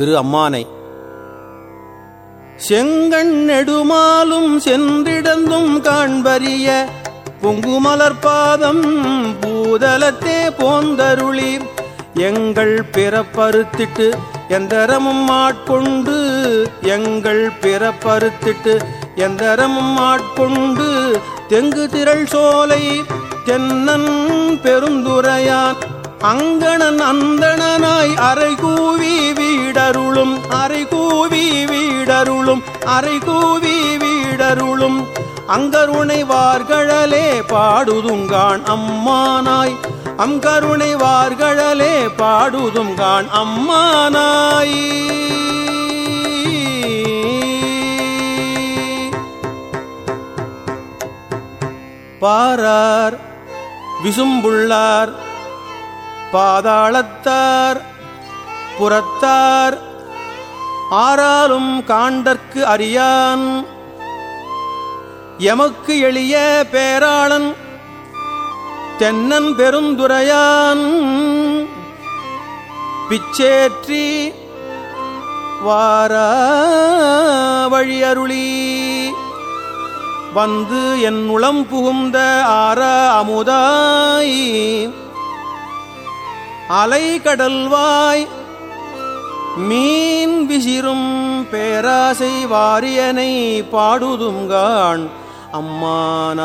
திரு அம்மானை. செங்கண் நெடுமாலும் சென்றிடந்தும் காண்பறிய பொங்குமலர்பாதம் பூதலத்தே போந்தருளி எங்கள் பிறப்பறுத்திட்டு எந்தரமும் ஆட்கொண்டு எங்கள் பிறப்பறுத்திட்டு எந்தரமும் ஆட்கொண்டு தெங்கு திரள் சோலை தென்னன் பெருந்துரையான் அங்கணன் அந்தணனாய் அரை வீடருளும் அரை கூவி வீடருளும் அரை கூவி வீடருளும். அங்கருணை வார்களே பாடுதுங்கான் அம்மானாய். அங்கருணை வார்களே பாடுதுங்கான் அம்மானாய். பாரார் விசும்புள்ளார் பாதாளத்தார் புறத்தார் ஆறாலும் காண்டற்கு அறியான். எமக்கு எளிய பேராளன் தென்னன் பெருந்துரையான். பிச்சேற்றி வாரா வழியருளி. வந்து என் உளம் புகுந்த ஆற அமுதாய். அலை கடல்வாய் மீன் விசிறும் பேராசை வாரியனை பாடுதுங்கான் அம்மானாய்.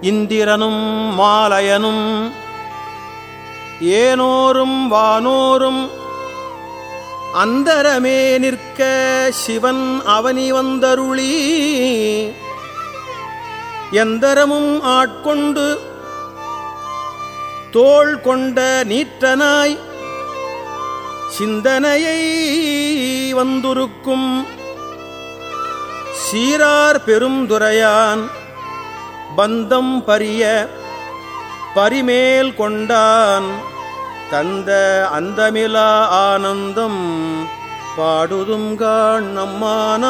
இந்திரனும் மாலயனும் ஏனோரும் வானோரும் அந்தரமே நிற்க சிவன் அவனி வந்தருளி. எந்தரமும் ஆட்கொண்டு தோள் கொண்ட நீற்றனாய் சிந்தனையை வந்துருக்கும் சீரார் பெருந்துரையான் பந்தம் பரிய பரிமேல் கொண்டான் தந்த அந்தமிலா ஆனந்தம் பாடுதும் காண்ணம்மானாய்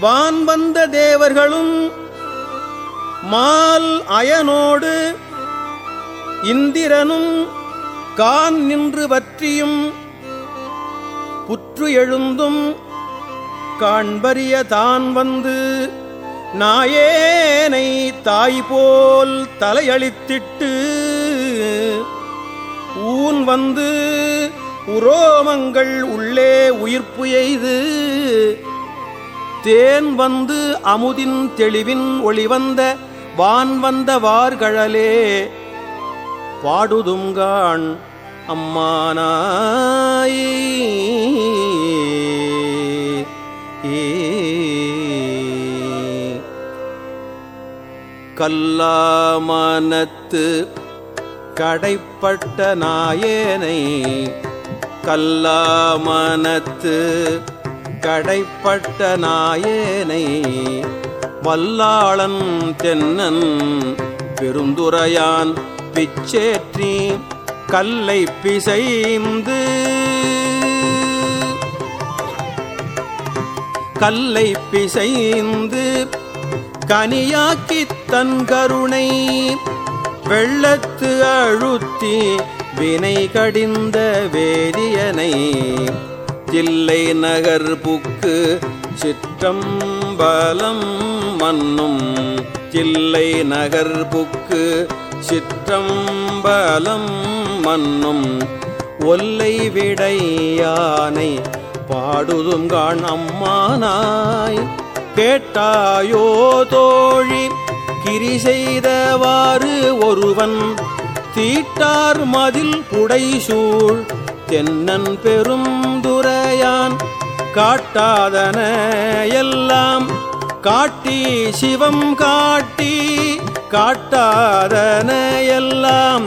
வான் வந்த தேவர்களும் மால் அயனோடு இந்திரனும் கான் நின்று வற்றியும் புற்று எழுந்தும் காண்பறிய தான் வந்து நாயேனை தாய் போல் தலையளித்திட்டு ஊன் வந்து உரோமங்கள் உள்ளே உயிர்ப்பு எய்து தேன் வந்து அமுதின் தெளிவின் ஒளிவந்த வான் வந்த வார்கழலே பாடுதுங்கான் அம்மானாய். ஏ. கல்லாமனத்து கடைப்பட்ட நாயேனை கல்லாமனத்து கடைப்பட்ட நாயேனை வல்லாளன் தென்னன் பெருந்துரையான் பிச்சேற்றி கல்லை பிசைந்து கல்லை பிசைந்து கனியாக்கி தன் கருணை வெள்ளத்து அழுத்தி வினை கடிந்த வேதியனை தில்லை நகர் புக்கு சிற்றம்பலம் மன்னும் தில்லை நகர்புக்கு சிற்றம்பலம் மன்னும் ஒல்லை விடையானை பாடுதும் காண் அம்மானாய். கேட்டாயோ தோழி கிரி செய்தவாறு ஒருவன் தீட்டார் மதில் புடைசூழ் தென்னன் பெரும் துரையான். காட்டாதன எல்லாம் காட்டி சிவம் காட்டி காட்டாதன எல்லாம்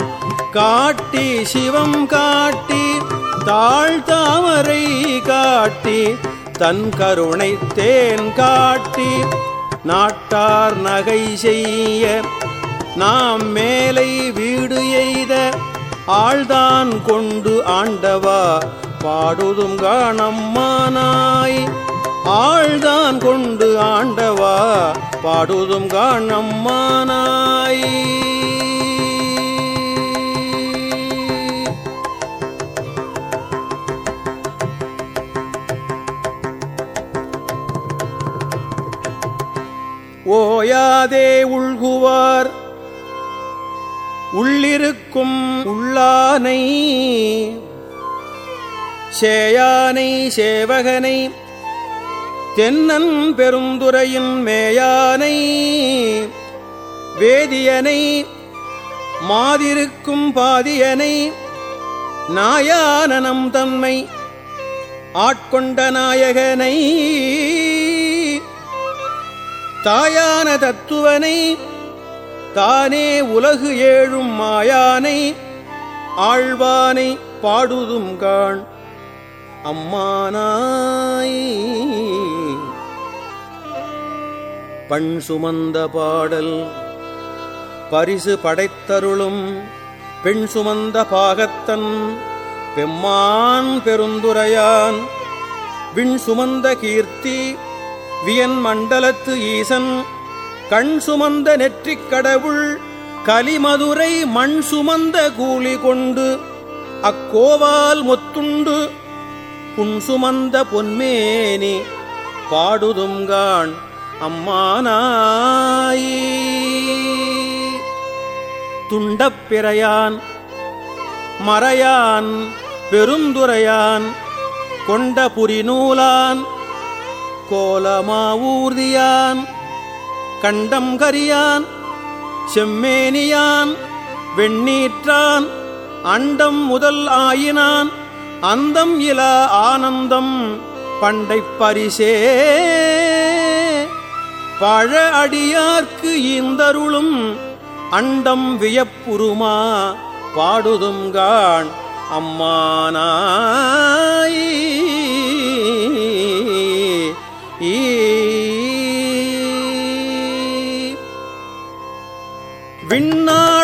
காட்டி சிவம் காட்டி தாழ் தாமரை காட்டி தன் கருணை தேன் காட்டி நாட்டார் நகை செய்ய நாம் மேலை வீடு எய்த ஆழ்தான் கொண்டு ஆண்டவா பாடுதும் காணம்மானாய் ஆழ்தான் கொண்டு ஆண்டவா பாடுதும் காணம்மானாய் ஓயாதே உள்குவார் உள்ளிருக்கும் உள்ளானை சேயானை சேவகனை தென்னன் பெருந்துரையின் மேயானை வேதியனை மாதிருக்கும் பாதியனை நாயானனம் தன்மை ஆட்கொண்ட நாயகனை தாயான தத்துவனை தானே உலகு ஏழும் மாயானை ஆழ்வானை பாடுதும் காண். அம்மானாய். பண் சுமந்த பாடல் பரிசு படைத்தருளும் பெண் சுமந்த பாகத்தன் பெம்மான் பெருந்துரையான் விண் சுமந்த கீர்த்தி வியன் மண்டலத்து ஈசன் கண் சுமந்த நெற்றிக் கடவுள் கலிமதுரை மண் சுமந்த கூலி கொண்டு அக்கோவால் மொத்துண்டு புன்சுமந்த பொன்மேனி பாடுதுங்கான் அம்மானாயி. துண்டப்பிறையான் மறையான் பெருந்துரையான் கொண்ட புரிநூலான் கோலமாவூர்தியான் கண்டம் கரியான் செம்மேனியான் வெண்ணீற்றான் அண்டம் முதல் ஆயினான் அந்தம் இல ஆனந்தம் பண்டை பரிசே. பழ அடியார்க்கு இந்தருளும் அண்டம் வியப்புருமா பாடுதும் பாடுதுங்கான் அம்மானாய். விண்ணா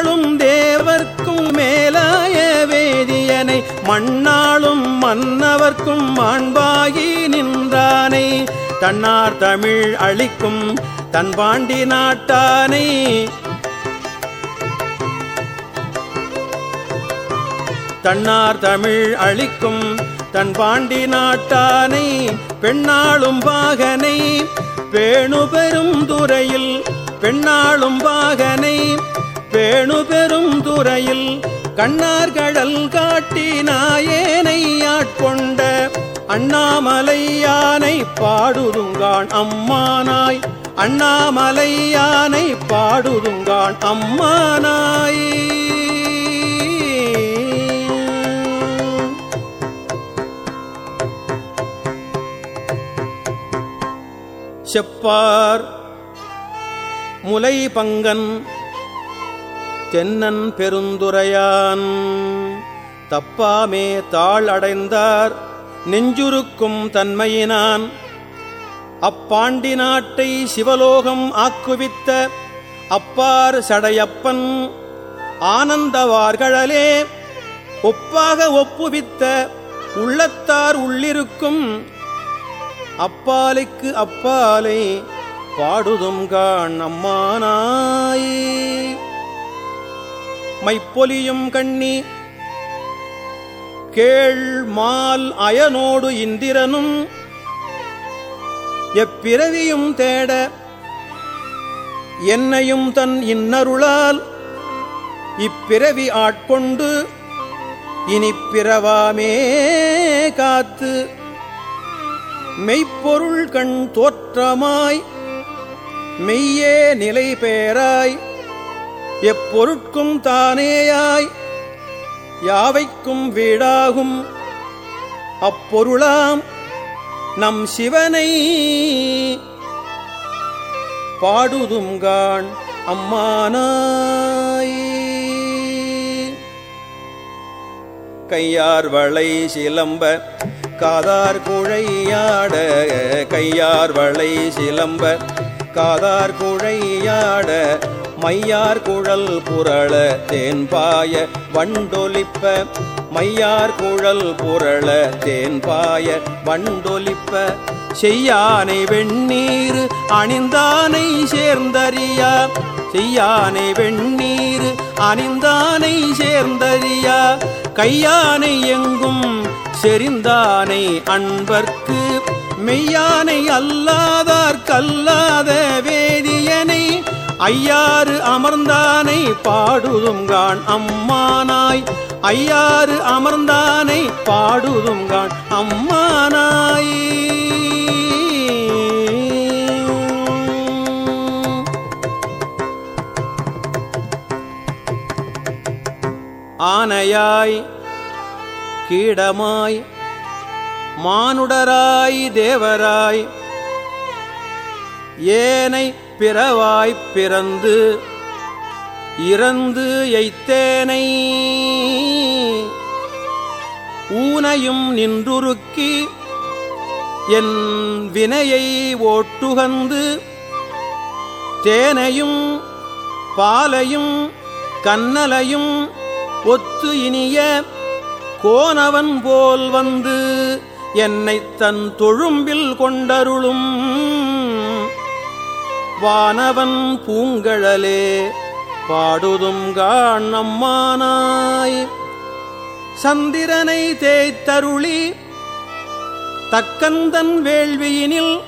மண்ணாளும் மன்னவர்க்கும் மாண்பாகி நின்றானை. தன்னார் தமிழ் அளிக்கும் தன் பாண்டி நாட்டானை. தன்னார் தமிழ் அளிக்கும் தன் பாண்டி நாட்டானை. பெண்ணாளும் பாகனை. பேணு பெரும் துறையில் பெண்ணாளும் பாகனை. பேணு பெரும் துறையில் கண்ணார்கடல் காட்டி நாயேனை ஆட்கொண்ட அண்ணாமலை யானை பாடுதுங்கான் அம்மானாய். அண்ணாமலை யானை பாடுதுங்கான் அம்மானாய். செப்பார் முலை பங்கன் தென்னன் பெருந்துரையான். தப்பாமே தாள் அடைந்தார் நெஞ்சுருக்கும் தன்மையினான். அப்பாண்டி நாட்டை சிவலோகம் ஆக்குவித்த அப்பார் சடையப்பன் ஆனந்தவார்களே ஒப்பாக ஒப்புவித்த உள்ளத்தார் உள்ளிருக்கும் அப்பாலைக்கு அப்பாலை பாடுதும் காண் அம்மானாயே மைப்பொலியும் கண்ணி. கேள் மால் அயனோடு இந்திரனும் எப்பிறவியும் தேட என்னையும் தன் இன்னருளால் இப்பிறவி ஆட்கொண்டு இனி பிறவாமே காத்து. மெய்ப்பொருள் கண் தோற்றமாய் மெய்யே நிலை பேராய் எப்பொருட்கும் தானேயாய் யாவைக்கும் வீடாகும். அப்பொருளாம் நம் சிவனை பாடுதுங்கான் அம்மானாய். கையார் வளை சிலம்ப காதார் குழையாட கையார் வளை சிலம்ப காதார் குழையாட மையார் குழல் புரள தேன்பாய வண்டொலிப்ப மையார் குழல் புரள தேன்பாய வண்டொலிப்ப செய்யானை வெண்ணீர் அணிந்தானை சேர்ந்தறியா செய்யானை வெண்ணீர் அணிந்தானை சேர்ந்தறியா கையானை எங்கும் செறிந்தானை அன்பர்க்கு மெய்யானை அல்லாதார் கல்லாத வேதியனை ஐயாறு அமர்ந்தானை பாடுதுங்கான் அம்மானாய். ஐயாறு அமர்ந்தானை பாடுதுங்கான் அம்மானாய். ஆனையாய் கீடமாய் மானுடராய் தேவராய் ஏனை பிறவாய்ப் பிறந்து இறந்து எய்த்தேனை. ஊனையும் நின்றுருக்கி என் வினையை ஓட்டுகந்து தேனையும் பாலையும் கண்ணலையும் ஒத்து இனிய கோனவன் போல் வந்து என்னைத் தன் தொழும்பில் கொண்டருளும். வானவன் பூங்கழலே பாடுதும் காணம்மானாய் சந்திரனை தேய்த்தருளி தக்கந்தன் வேள்வியினில்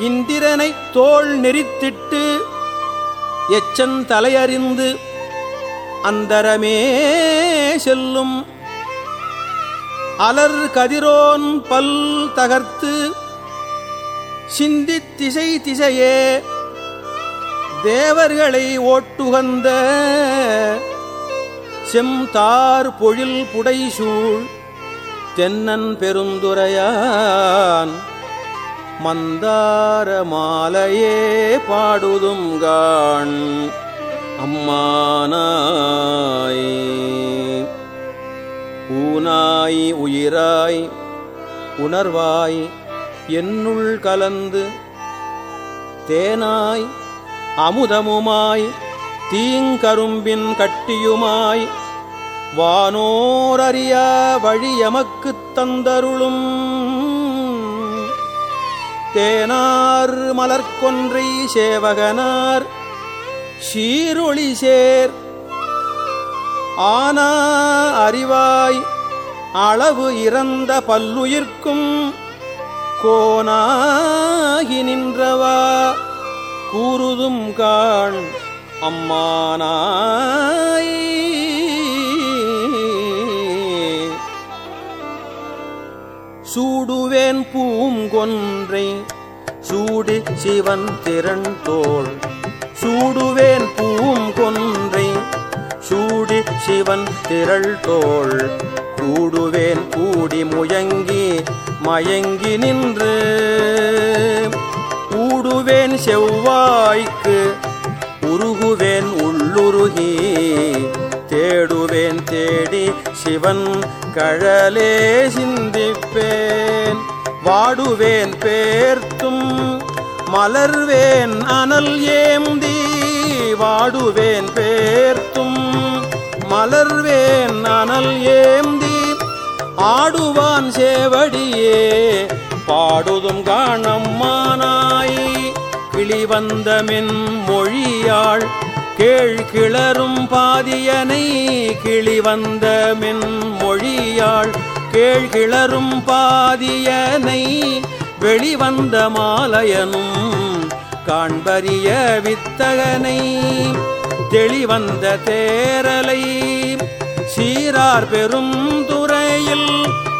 இந்திரனை தோள் நெறித்திட்டு எச்சன் தலையறிந்து அந்தரமே செல்லும். அலர் கதிரோன் பல் தகர்த்து சிந்தித் திசை திசையே தேவர்களை ஓட்டுகந்த செம்தார் பொழில் புடைசூழ் தென்னன் பெருந்துரையான் மந்தார மாலையே பாடுதும் காண் அம்மானாய். ஊனாய் உயிராய் உணர்வாய் என்னுள் கலந்து தேனாய் அமுதமுமாய் தீங்கரும்பின் கட்டியுமாய் வானோரறிய வழியமக்கு தந்தருளும். தேனார் மலர்கொன்றை சேவகனார் சீரொளி சேர். ஆனா அறிவாய் அளவு இறந்த பல்லுயிர்க்கும் கோனாகி நின்றவா? கூறுதும் காண் அம்மானாய். சூடுவேன் பூங்கொன்றை சூடி சிவன் திறன் தோள் சூடுவேன் பூங்கொன்றை சூடி சிவன் திரள் தோள் கூடுவேன் கூடி முயங்கி மயங்கி நின்று ஊடுவேன் செவ்வாய்க்கு உருகுவேன் உள்ளுருகி தேடுவேன் தேடி சிவன் கழலே சிந்திப்பேன். வாடுவேன் பேர்த்தும் மலர்வேன் அனல் ஏந்தி வாடுவேன் பேர்த்தும் மலர்வேன் அனல் ஏந்தி ஆடுவான் சேவடியே பாடுதும் காணம்மானாய். கிளிவந்தமென் மொழியாள் கேள் கிளரும் பாதியனை. கிளிவந்தமென் மொழியாள் கேள் கிளரும் பாதியனை. வெளிவந்த மாலையனும் காண்பரிய வித்தகனை. தெளிவந்த தேரலை சீரார் பெரும்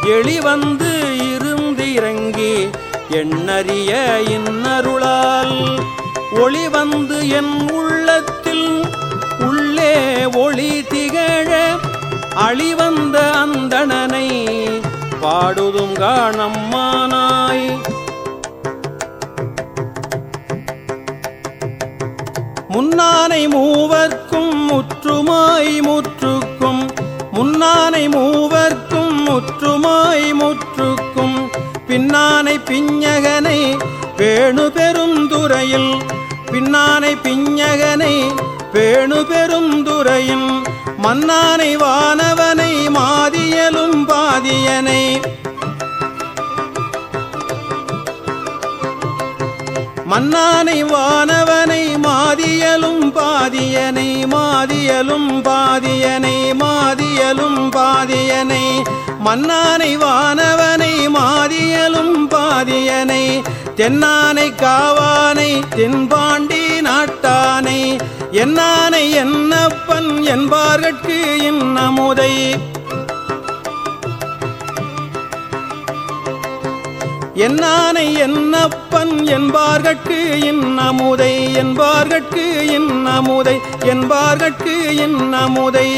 துறையில் எளிவந்து இருந்து இறங்கி எண்ணறிய இன்னருளால். ஒளி வந்து என் உள்ளத்தில் உள்ளே ஒளி திகழ அழிவந்த அந்தணனை பாடுதும் காணம்மானாய். முன்னானை மூவர்க்கும் முற்றுமாய் முற்றுக்கும் முன்னானை மூவர்க்கும் முற்றுமாய் முற்றுக்கும் பின்னானை பிஞ்சகனை பேணு பெரும் துறையில் பின்னானை பிஞ்சகனை பேணு பெரும் துறையும் மன்னானை வானவனை மாதியலும் பாதியனை. மன்னானை வானவனை மாதியலும் பாதியனை மாதியலும் பாதியனை மாதியலும் பாதியனை. மன்னானை வானவனை மாதியலும் பாதியனை தென்னானை காவானை தென்பாண்டி நாட்டானை. என்னானை என்னப்பன் என்பார்கட்கு இன்னமுதை. என்னானை என்னப்பன் என்பார்கட்கு இன்னமுதை என்பார்கட்கு இன்னமுதை என்பார்கட்கு இன்னமுதை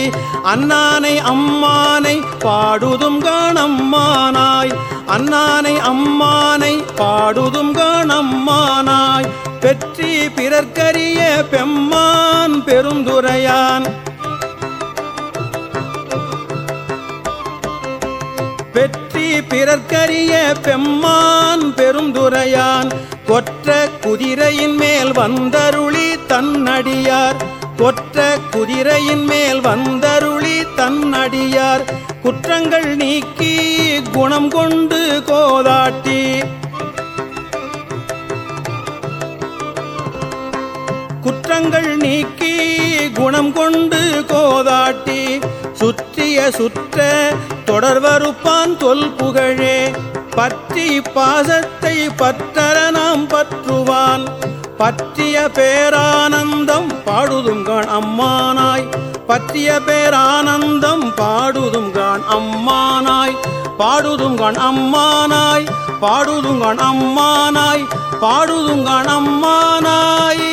அண்ணானை அம்மானை பாடுதும் காணம்மானாய். அண்ணானை அம்மானை பாடுதும் காணம்மானாய். பெற்றி பிறர்க்கரிய பெம்மான் பெருந்துரையான். பெற்றி பிறர்க்கரிய பெம்மான் பெருந்துரையான் கொற்ற குதிரையின் மேல் வந்தருளி தன்னடியார். கொற்ற குதிரையின் மேல் வந்தருளி தன்னடியார். குற்றங்கள் நீக்கி குணம் கொண்டு கோதாட்டி. குற்றங்கள் நீக்கி குணம் கொண்டு கோதாட்டி. சுற்றிய சுற்ற தொடர்வறுப்பான் தொல் புகழே. பற்றி பாசத்தை பற்றர நாம் பற்றுவான். பற்றிய பேரானந்தம் பாடுதுங்கான் அம்மானாய். பற்றிய பேரானந்தம் பாடுதுங்கான் அம்மானாய். பாடுதுங்கான் அம்மானாய். பாடுதுங்கான் அம்மானாய். பாடுதுங்கான் அம்மானாய்.